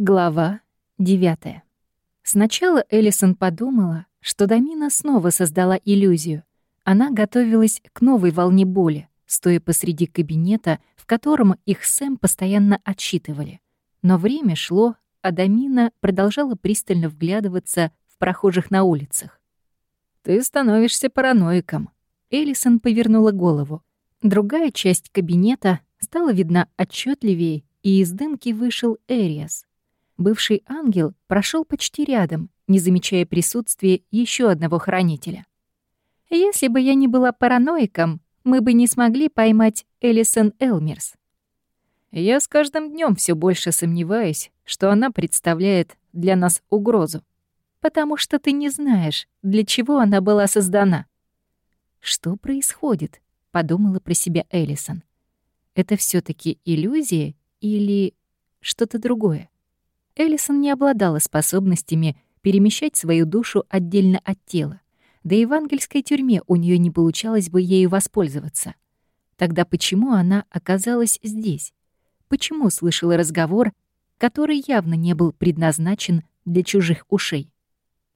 Глава 9. Сначала Эллисон подумала, что Дамина снова создала иллюзию. Она готовилась к новой волне боли, стоя посреди кабинета, в котором их Сэм постоянно отсчитывали. Но время шло, а Дамина продолжала пристально вглядываться в прохожих на улицах. «Ты становишься параноиком». Эллисон повернула голову. Другая часть кабинета стала видна отчетливее, и из дымки вышел Эриас. Бывший ангел прошел почти рядом, не замечая присутствия еще одного хранителя. «Если бы я не была параноиком, мы бы не смогли поймать Элисон Элмерс». Я с каждым днем все больше сомневаюсь, что она представляет для нас угрозу. Потому что ты не знаешь, для чего она была создана. «Что происходит?» — подумала про себя Элисон. «Это все таки иллюзия или что-то другое?» Эллисон не обладала способностями перемещать свою душу отдельно от тела. Да и в ангельской тюрьме у нее не получалось бы ею воспользоваться. Тогда почему она оказалась здесь? Почему слышала разговор, который явно не был предназначен для чужих ушей?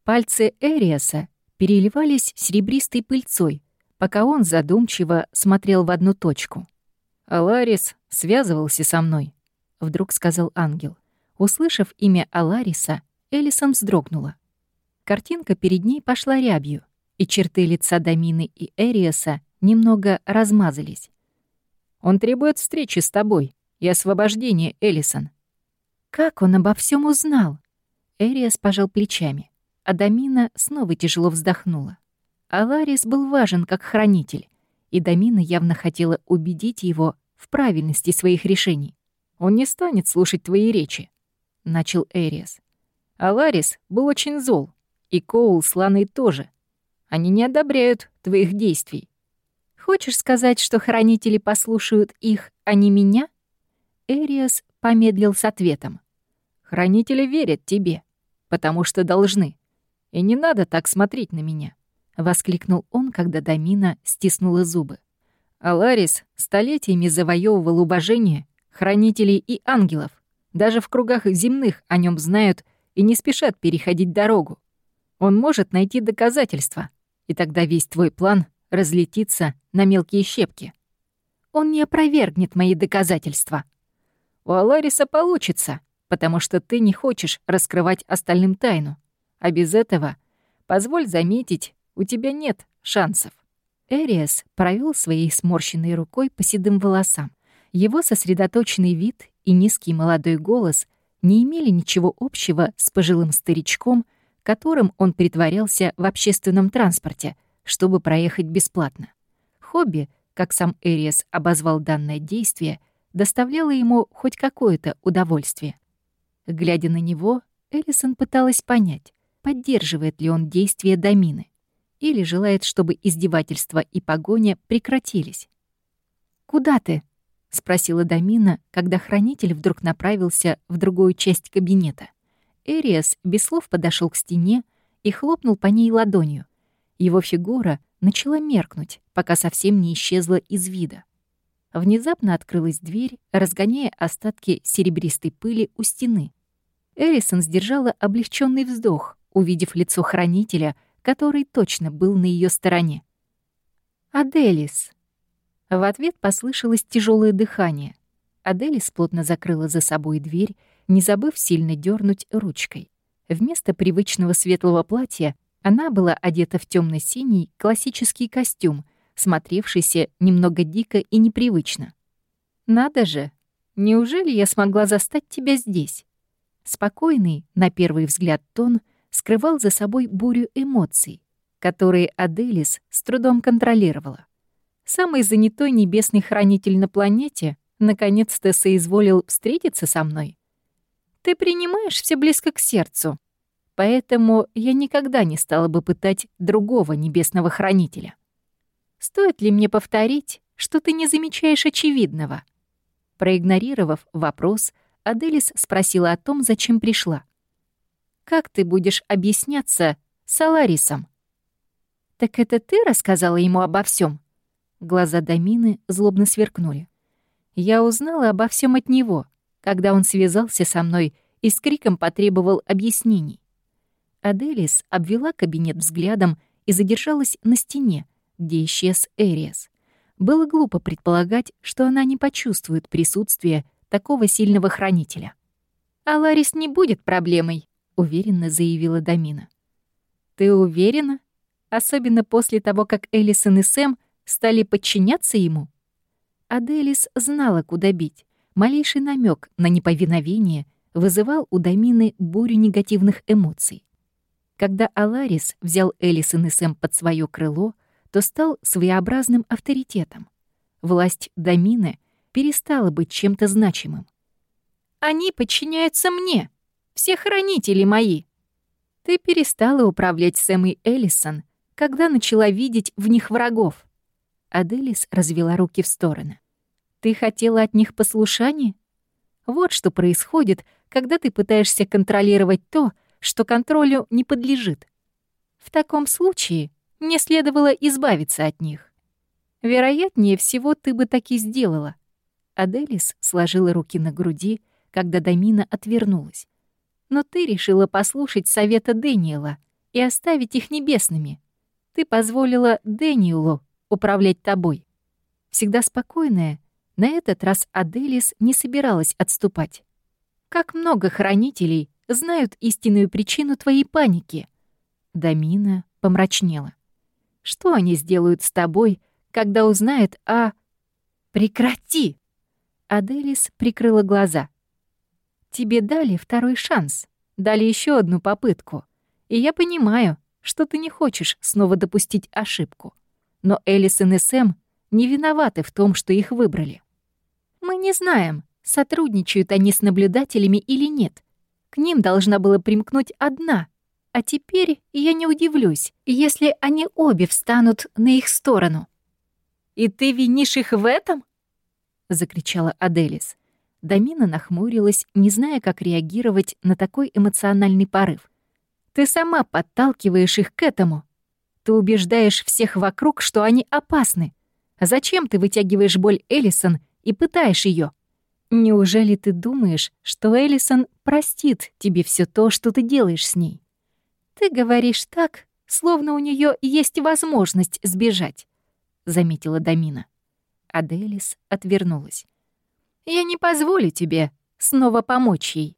Пальцы Эриаса переливались серебристой пыльцой, пока он задумчиво смотрел в одну точку. «Аларис связывался со мной», — вдруг сказал ангел. Услышав имя Алариса, Элисон вздрогнула. Картинка перед ней пошла рябью, и черты лица Дамины и Эриаса немного размазались. «Он требует встречи с тобой и освобождения, Элисон». «Как он обо всем узнал?» Эриас пожал плечами, а Дамина снова тяжело вздохнула. Аларис был важен как хранитель, и Дамина явно хотела убедить его в правильности своих решений. «Он не станет слушать твои речи. — начал Эриас. А Ларис был очень зол, и Коул с Ланой тоже. Они не одобряют твоих действий. Хочешь сказать, что хранители послушают их, а не меня? Эриас помедлил с ответом. Хранители верят тебе, потому что должны. И не надо так смотреть на меня, воскликнул он, когда Дамина стиснула зубы. Аларис столетиями завоевывал уважение хранителей и ангелов. Даже в кругах земных о нем знают и не спешат переходить дорогу. Он может найти доказательства, и тогда весь твой план разлетится на мелкие щепки. Он не опровергнет мои доказательства. У Алариса получится, потому что ты не хочешь раскрывать остальным тайну. А без этого, позволь заметить, у тебя нет шансов. Эриас провел своей сморщенной рукой по седым волосам. Его сосредоточенный вид и низкий молодой голос не имели ничего общего с пожилым старичком, которым он притворялся в общественном транспорте, чтобы проехать бесплатно. Хобби, как сам Эриас обозвал данное действие, доставляло ему хоть какое-то удовольствие. Глядя на него, Эллисон пыталась понять, поддерживает ли он действия Домины или желает, чтобы издевательства и погоня прекратились. «Куда ты?» — спросила Дамина, когда хранитель вдруг направился в другую часть кабинета. Эриас без слов подошел к стене и хлопнул по ней ладонью. Его фигура начала меркнуть, пока совсем не исчезла из вида. Внезапно открылась дверь, разгоняя остатки серебристой пыли у стены. Эрисон сдержала облегченный вздох, увидев лицо хранителя, который точно был на ее стороне. «Аделис», в ответ послышалось тяжелое дыхание. Аделис плотно закрыла за собой дверь, не забыв сильно дернуть ручкой. Вместо привычного светлого платья она была одета в темно синий классический костюм, смотревшийся немного дико и непривычно. «Надо же! Неужели я смогла застать тебя здесь?» Спокойный, на первый взгляд, тон скрывал за собой бурю эмоций, которые Аделис с трудом контролировала. Самый занятой небесный хранитель на планете наконец-то соизволил встретиться со мной. Ты принимаешь все близко к сердцу, поэтому я никогда не стала бы пытать другого небесного хранителя. Стоит ли мне повторить, что ты не замечаешь очевидного? Проигнорировав вопрос, Аделис спросила о том, зачем пришла. «Как ты будешь объясняться с Аларисом?» «Так это ты рассказала ему обо всем? Глаза Дамины злобно сверкнули. Я узнала обо всем от него, когда он связался со мной и с криком потребовал объяснений. Аделис обвела кабинет взглядом и задержалась на стене, где исчез Эриас. Было глупо предполагать, что она не почувствует присутствие такого сильного хранителя. «А Ларис не будет проблемой», — уверенно заявила Дамина. «Ты уверена? Особенно после того, как Элисон и Сэм стали подчиняться ему?» Аделис знала, куда бить. Малейший намек на неповиновение вызывал у Дамины бурю негативных эмоций. Когда Аларис взял Элисон и Сэм под свое крыло, то стал своеобразным авторитетом. Власть Дамины перестала быть чем-то значимым. «Они подчиняются мне, все хранители мои!» Ты перестала управлять Сэм и Элисон, когда начала видеть в них врагов. Аделис развела руки в стороны. Ты хотела от них послушания? Вот что происходит, когда ты пытаешься контролировать то, что контролю не подлежит. В таком случае мне следовало избавиться от них. Вероятнее всего, ты бы так и сделала. Аделис сложила руки на груди, когда Дамина отвернулась. Но ты решила послушать совета Дэниела и оставить их небесными. Ты позволила Дэниелу управлять тобой. Всегда спокойная, на этот раз Аделис не собиралась отступать. «Как много хранителей знают истинную причину твоей паники!» Дамина помрачнела. «Что они сделают с тобой, когда узнают о...» «Прекрати!» Аделис прикрыла глаза. «Тебе дали второй шанс, дали еще одну попытку. И я понимаю, что ты не хочешь снова допустить ошибку. Но Элисон и Сэм не виноваты в том, что их выбрали. Мы не знаем, сотрудничают они с наблюдателями или нет. К ним должна была примкнуть одна. А теперь я не удивлюсь, если они обе встанут на их сторону. «И ты винишь их в этом?» — закричала Аделис. Дамина нахмурилась, не зная, как реагировать на такой эмоциональный порыв. «Ты сама подталкиваешь их к этому. Ты убеждаешь всех вокруг, что они опасны. Зачем ты вытягиваешь боль Эллисон и пытаешь ее? Неужели ты думаешь, что Эллисон простит тебе все то, что ты делаешь с ней? Ты говоришь так, словно у нее есть возможность сбежать, заметила Дамина. Аделис отвернулась. Я не позволю тебе снова помочь ей.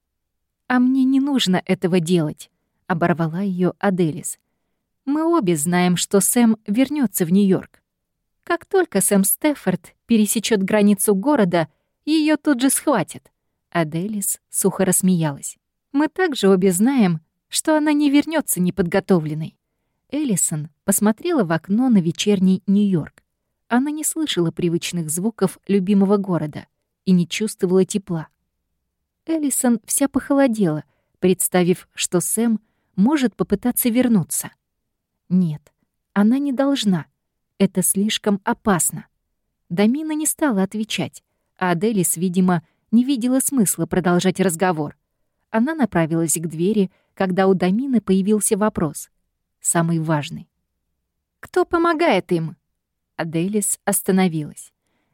А мне не нужно этого делать, оборвала ее Аделис. Мы обе знаем, что Сэм вернется в Нью-Йорк. Как только Сэм Стефорд пересечет границу города, ее тут же схватят. Аделис сухо рассмеялась. Мы также обе знаем, что она не вернется неподготовленной. Эллисон посмотрела в окно на вечерний Нью-Йорк. Она не слышала привычных звуков любимого города и не чувствовала тепла. Эллисон вся похолодела, представив, что Сэм может попытаться вернуться. Нет, она не должна — это слишком опасно. Дамина не стала отвечать, а Аделис, видимо, не видела смысла продолжать разговор. Она направилась к двери, когда у Дамины появился вопрос. Самый важный. «Кто помогает им?» Аделис остановилась.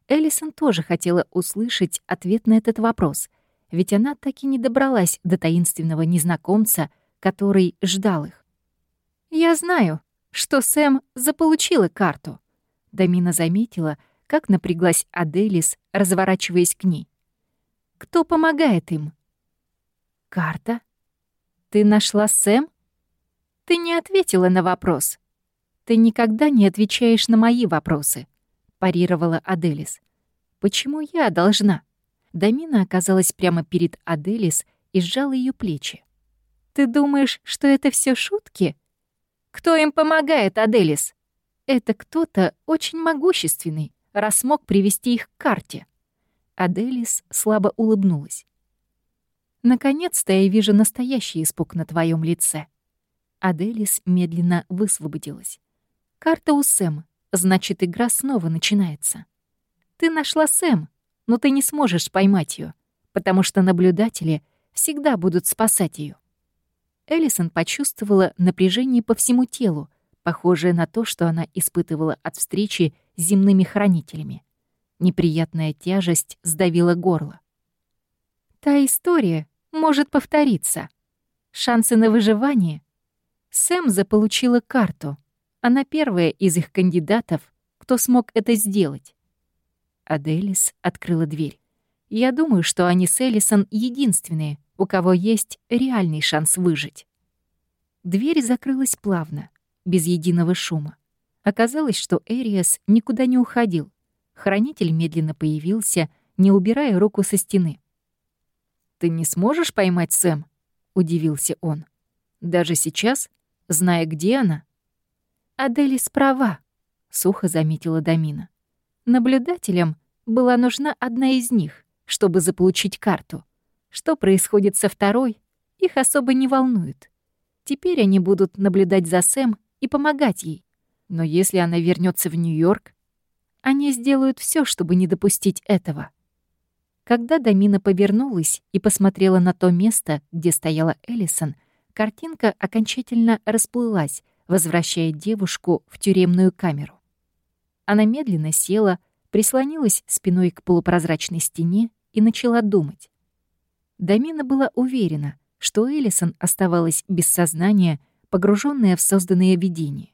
Эллисон тоже хотела услышать ответ на этот вопрос, ведь она так и не добралась до таинственного незнакомца, который ждал их. «Я знаю», что Сэм заполучила карту. Дамина заметила, как напряглась Аделис, разворачиваясь к ней. «Кто помогает им?» «Карта? Ты нашла Сэм?» «Ты не ответила на вопрос. Ты никогда не отвечаешь на мои вопросы», — парировала Аделис. «Почему я должна?» Дамина оказалась прямо перед Аделис и сжала ее плечи. «Ты думаешь, что это все шутки?» Кто им помогает, Аделис? Это кто-то очень могущественный, раз смог привести их к карте. Аделис слабо улыбнулась. Наконец-то я вижу настоящий испуг на твоем лице. Аделис медленно высвободилась. Карта у Сэм, значит, игра снова начинается. Ты нашла Сэм, но ты не сможешь поймать ее, потому что наблюдатели всегда будут спасать ее. Эллисон почувствовала напряжение по всему телу, похожее на то, что она испытывала от встречи с земными хранителями. Неприятная тяжесть сдавила горло. «Та история, может повториться. Шансы на выживание. Сэм заполучила карту. Она первая из их кандидатов, кто смог это сделать. Аделис открыла дверь. Я думаю, что они с Эллисон единственные, у кого есть реальный шанс выжить. Дверь закрылась плавно, без единого шума. Оказалось, что Эриас никуда не уходил. Хранитель медленно появился, не убирая руку со стены. «Ты не сможешь поймать Сэм?» — удивился он. «Даже сейчас, зная, где она?» «Аделис права», — сухо заметила Дамина. «Наблюдателям была нужна одна из них, чтобы заполучить карту. Что происходит со второй, их особо не волнует. Теперь они будут наблюдать за Сэм и помогать ей. Но если она вернется в Нью-Йорк, они сделают все, чтобы не допустить этого. Когда Дамина повернулась и посмотрела на то место, где стояла Эллисон, картинка окончательно расплылась, возвращая девушку в тюремную камеру. Она медленно села, прислонилась спиной к полупрозрачной стене и начала думать. Дамина была уверена, что Эллисон оставалась без сознания, погруженная в созданное видение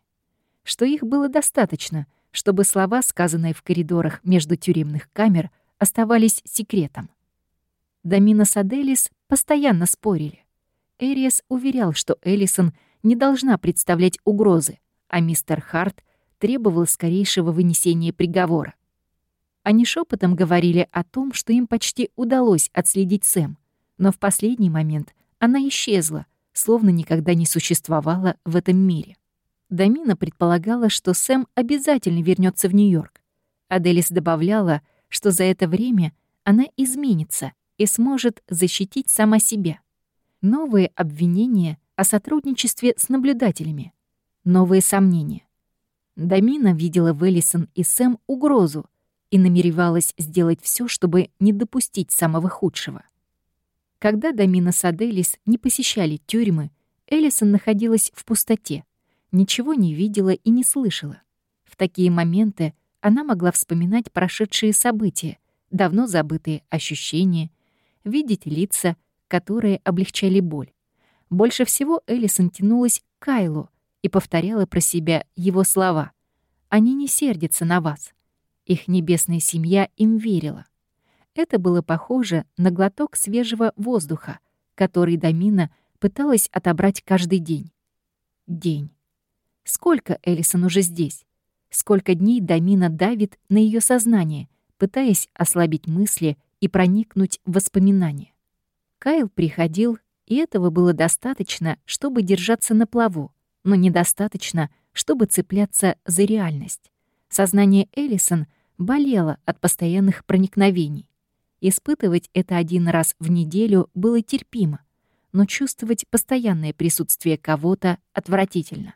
что их было достаточно, чтобы слова, сказанные в коридорах между тюремных камер, оставались секретом. Дамина с Аделис постоянно спорили. Эриас уверял, что Эллисон не должна представлять угрозы, а мистер Харт требовал скорейшего вынесения приговора. Они шепотом говорили о том, что им почти удалось отследить Сэм, но в последний момент она исчезла, словно никогда не существовала в этом мире. Дамина предполагала, что Сэм обязательно вернется в Нью-Йорк. Аделис добавляла, что за это время она изменится и сможет защитить сама себя. Новые обвинения о сотрудничестве с наблюдателями. Новые сомнения. Дамина видела в Эллисон и Сэм угрозу и намеревалась сделать все, чтобы не допустить самого худшего. Когда Дамина с Аделис не посещали тюрьмы, Эллисон находилась в пустоте — ничего не видела и не слышала. В такие моменты она могла вспоминать прошедшие события, давно забытые ощущения, видеть лица, которые облегчали боль. Больше всего Элисон тянулась к Кайлу и повторяла про себя его слова. «Они не сердятся на вас». Их небесная семья им верила. Это было похоже на глоток свежего воздуха, который Дамина пыталась отобрать каждый день. День. Сколько Элисон уже здесь? Сколько дней Дамина давит на ее сознание, пытаясь ослабить мысли и проникнуть в воспоминания? Кайл приходил, и этого было достаточно, чтобы держаться на плаву, но недостаточно, чтобы цепляться за реальность. Сознание Элисон болело от постоянных проникновений. Испытывать это один раз в неделю было терпимо, но чувствовать постоянное присутствие кого-то отвратительно.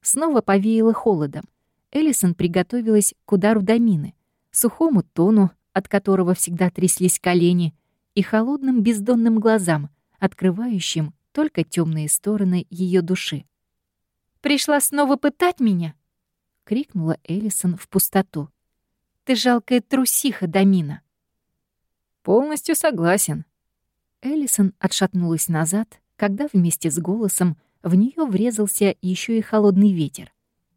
Снова повеяло холодом. Эллисон приготовилась к удару домины, сухому тону, от которого всегда тряслись колени, и холодным бездонным глазам, открывающим только темные стороны ее души. «Пришла снова пытать меня?» — крикнула Эллисон в пустоту. «Ты жалкая трусиха, Домина!» «Полностью согласен». Эллисон отшатнулась назад, когда вместе с голосом в нее врезался еще и холодный ветер.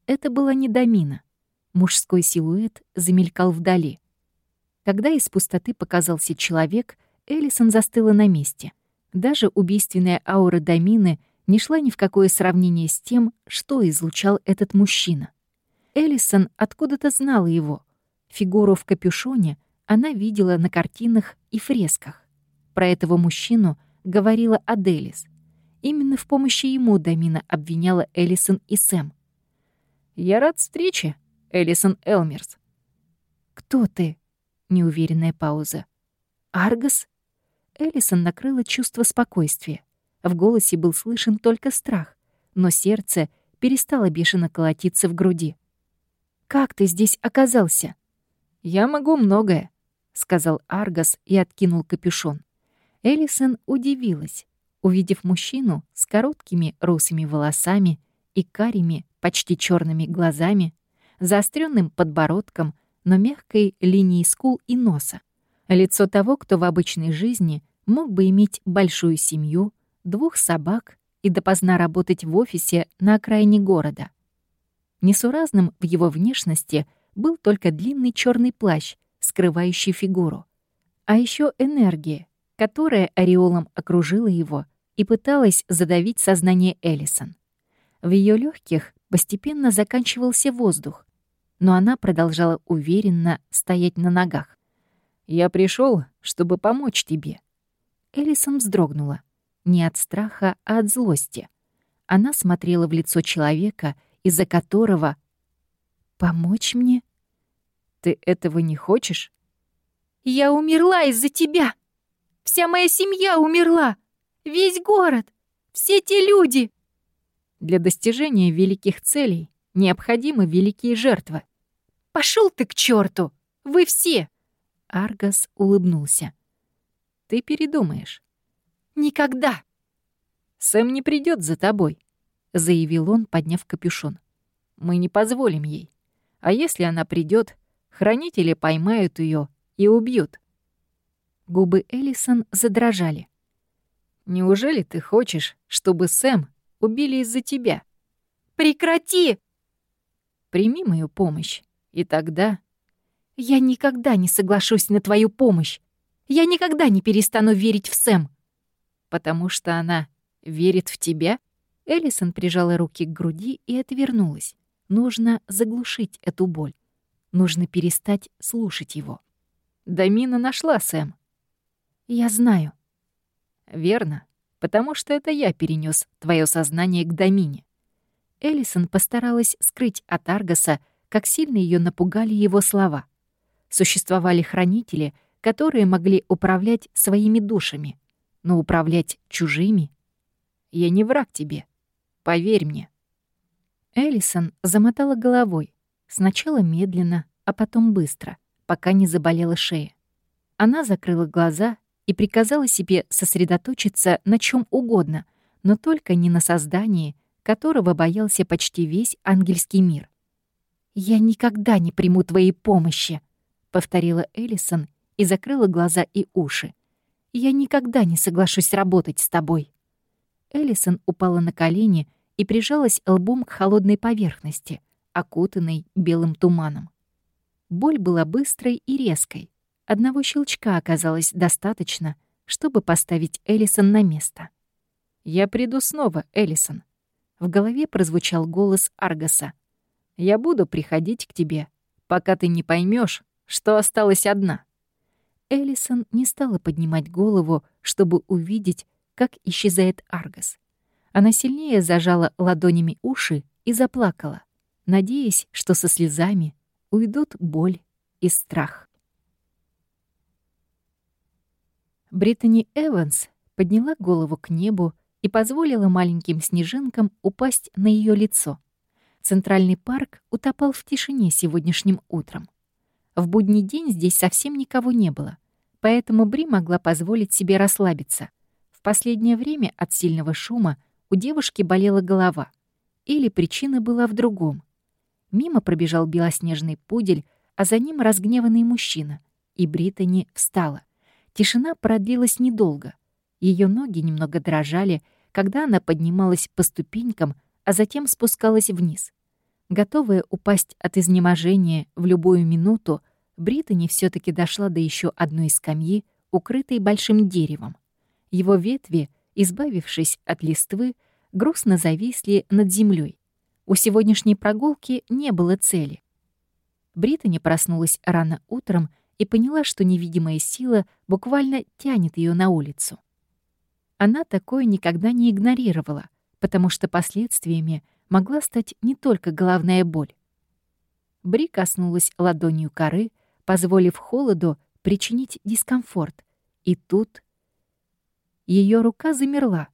Это была не домина. Мужской силуэт замелькал вдали. Когда из пустоты показался человек, Элисон застыла на месте. Даже убийственная аура домины не шла ни в какое сравнение с тем, что излучал этот мужчина. Элисон откуда-то знала его. Фигуру в капюшоне она видела на картинах и фресках. Про этого мужчину говорила Аделис — Именно в помощи ему Дамина обвиняла Эллисон и Сэм. «Я рад встрече, Эллисон Элмерс». «Кто ты?» — неуверенная пауза. «Аргос?» Эллисон накрыла чувство спокойствия. В голосе был слышен только страх, но сердце перестало бешено колотиться в груди. «Как ты здесь оказался?» «Я могу многое», — сказал Аргос и откинул капюшон. Эллисон удивилась увидев мужчину с короткими русыми волосами и карими, почти черными глазами, заостренным подбородком, но мягкой линией скул и носа. Лицо того, кто в обычной жизни мог бы иметь большую семью, двух собак и допоздна работать в офисе на окраине города. Несуразным в его внешности был только длинный черный плащ, скрывающий фигуру. А еще энергия, которая ореолом окружила его и пыталась задавить сознание Эллисон. В ее легких постепенно заканчивался воздух, но она продолжала уверенно стоять на ногах. «Я пришел, чтобы помочь тебе». Эллисон вздрогнула. Не от страха, а от злости. Она смотрела в лицо человека, из-за которого... «Помочь мне?» «Ты этого не хочешь?» «Я умерла из-за тебя! Вся моя семья умерла! Весь город! Все те люди!» Для достижения великих целей необходимы великие жертвы. Пошел ты к черту! Вы все!» Аргас улыбнулся. «Ты передумаешь. Никогда!» «Сэм не придет за тобой», — заявил он, подняв капюшон. «Мы не позволим ей. А если она придет, хранители поймают ее и убьют». Губы Эллисон задрожали. «Неужели ты хочешь, чтобы Сэм убили из-за тебя?» «Прекрати!» «Прими мою помощь, и тогда...» «Я никогда не соглашусь на твою помощь. Я никогда не перестану верить в Сэм потому что она верит в тебя?» Эллисон прижала руки к груди и отвернулась. Нужно заглушить эту боль. Нужно перестать слушать его. «Дамина нашла Сэм». «Я знаю». «Верно, потому что это я перенес твое сознание к Дамине». Эллисон постаралась скрыть от Аргаса, как сильно ее напугали его слова. Существовали хранители, которые могли управлять своими душами — но управлять чужими... Я не враг тебе. Поверь мне. Эллисон замотала головой. Сначала медленно, а потом быстро, пока не заболела шея. Она закрыла глаза и приказала себе сосредоточиться на чем угодно, но только не на создании, которого боялся почти весь ангельский мир. «Я никогда не приму твоей помощи», — повторила Эллисон и закрыла глаза и уши. Я никогда не соглашусь работать с тобой». Эллисон упала на колени и прижалась лбом к холодной поверхности, окутанной белым туманом. Боль была быстрой и резкой. Одного щелчка оказалось достаточно, чтобы поставить Эллисон на место. «Я приду снова, Эллисон». В голове прозвучал голос Аргаса. «Я буду приходить к тебе, пока ты не поймешь, что осталась одна». Эллисон не стала поднимать голову, чтобы увидеть, как исчезает Аргас. Она сильнее зажала ладонями уши и заплакала, надеясь, что со слезами уйдут боль и страх. Британи Эванс подняла голову к небу и позволила маленьким снежинкам упасть на ее лицо. Центральный парк утопал в тишине сегодняшним утром. В будний день здесь совсем никого не было, поэтому Бри могла позволить себе расслабиться. В последнее время от сильного шума у девушки болела голова. Или причина была в другом. Мимо пробежал белоснежный пудель, а за ним разгневанный мужчина, и Британи встала. Тишина продлилась недолго. Ее ноги немного дрожали, когда она поднималась по ступенькам, а затем спускалась вниз. Готовая упасть от изнеможения в любую минуту, Британи все таки дошла до еще одной скамьи, укрытой большим деревом. Его ветви, избавившись от листвы, грустно зависли над землей. У сегодняшней прогулки не было цели. Британи проснулась рано утром и поняла, что невидимая сила буквально тянет ее на улицу. Она такое никогда не игнорировала, потому что последствиями могла стать не только головная боль. Бри коснулась ладонью коры, позволив холоду причинить дискомфорт. И тут ее рука замерла,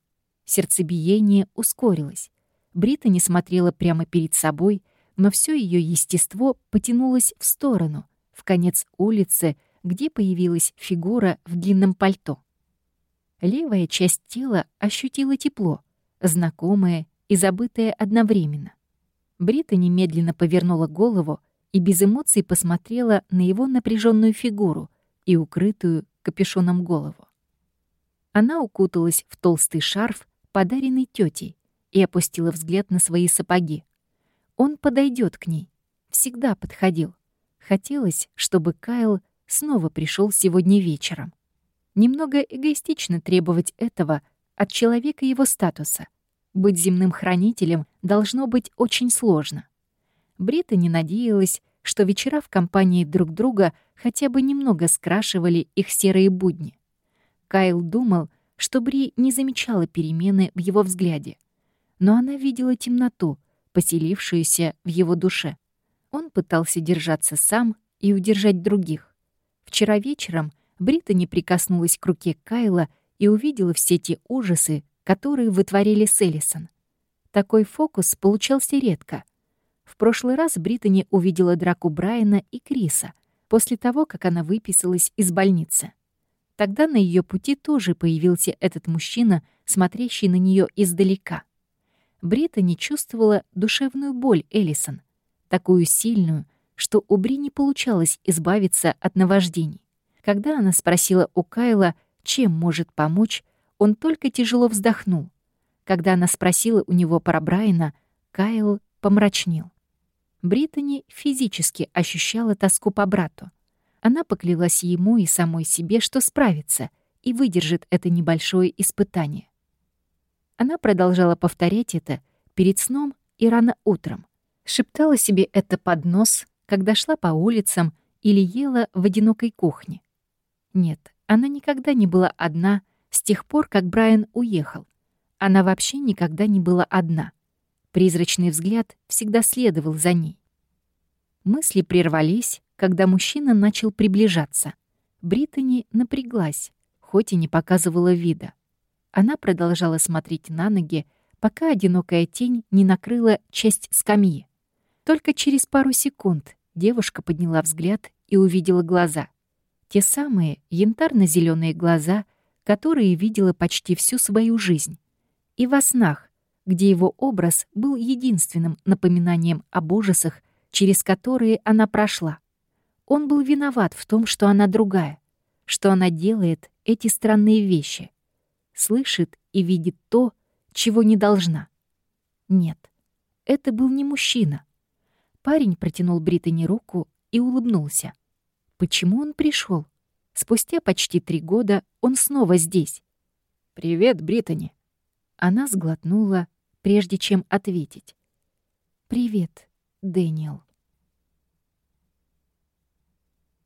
сердцебиение ускорилось. Брита не смотрела прямо перед собой, но все ее естество потянулось в сторону, в конец улицы, где появилась фигура в длинном пальто. Левая часть тела ощутила тепло, знакомое и забытое одновременно. Брита немедленно повернула голову и без эмоций посмотрела на его напряженную фигуру и укрытую капюшоном голову. Она укуталась в толстый шарф, подаренный тетей, и опустила взгляд на свои сапоги. Он подойдет к ней. Всегда подходил. Хотелось, чтобы Кайл снова пришел сегодня вечером. Немного эгоистично требовать этого от человека его статуса. Быть земным хранителем должно быть очень сложно. Брита не надеялась, что вечера в компании друг друга хотя бы немного скрашивали их серые будни. Кайл думал, что Бри не замечала перемены в его взгляде. Но она видела темноту, поселившуюся в его душе. Он пытался держаться сам и удержать других. Вчера вечером Британи прикоснулась к руке Кайла и увидела все те ужасы, которые вытворили с Эллисон. Такой фокус получался редко. В прошлый раз Британи увидела драку Брайана и Криса после того, как она выписалась из больницы. Тогда на ее пути тоже появился этот мужчина, смотрящий на нее издалека. Британи чувствовала душевную боль Эллисон, такую сильную, что у Бри не получалось избавиться от наваждений. Когда она спросила у Кайла, чем может помочь, он только тяжело вздохнул. Когда она спросила у него про Брайана, Кайл помрачнел. Британи физически ощущала тоску по брату. Она поклялась ему и самой себе, что справится и выдержит это небольшое испытание. Она продолжала повторять это перед сном и рано утром. Шептала себе это под нос, когда шла по улицам или ела в одинокой кухне. Нет, она никогда не была одна с тех пор, как Брайан уехал. Она вообще никогда не была одна. Призрачный взгляд всегда следовал за ней. Мысли прервались, когда мужчина начал приближаться. Британи напряглась, хоть и не показывала вида. Она продолжала смотреть на ноги, пока одинокая тень не накрыла часть скамьи. Только через пару секунд девушка подняла взгляд и увидела глаза. Те самые янтарно зеленые глаза, которые видела почти всю свою жизнь. И во снах, где его образ был единственным напоминанием об ужасах, через которые она прошла. Он был виноват в том, что она другая, что она делает эти странные вещи, слышит и видит то, чего не должна. Нет, это был не мужчина. Парень протянул Британи руку и улыбнулся. Почему он пришел? Спустя почти три года он снова здесь. «Привет, Британи!» Она сглотнула, прежде чем ответить. «Привет, Дэниел».